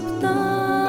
птах.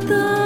的